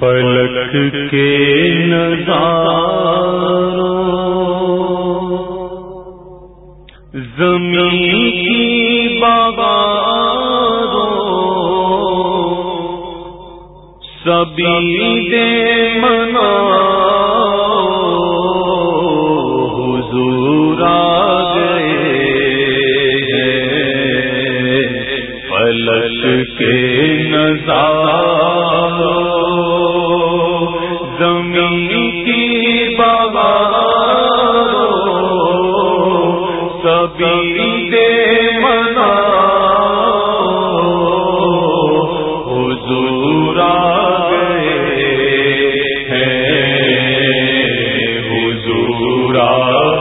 پلک کے نظاروں، زمین کی بابا سبھی دے منا حضور آ گئے، پلک کے نظاروں کی بابا کبھی دے منا حضور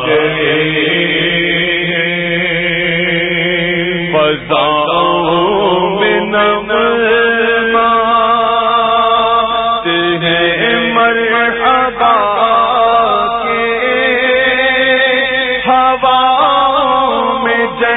گئے میں نمر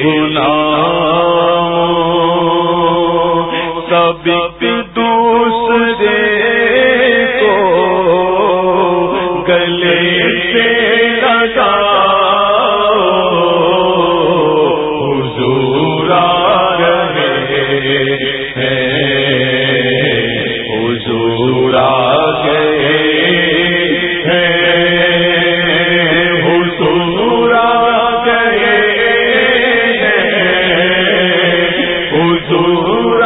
غلام سب دوسرے کو گلے سے لگا حضور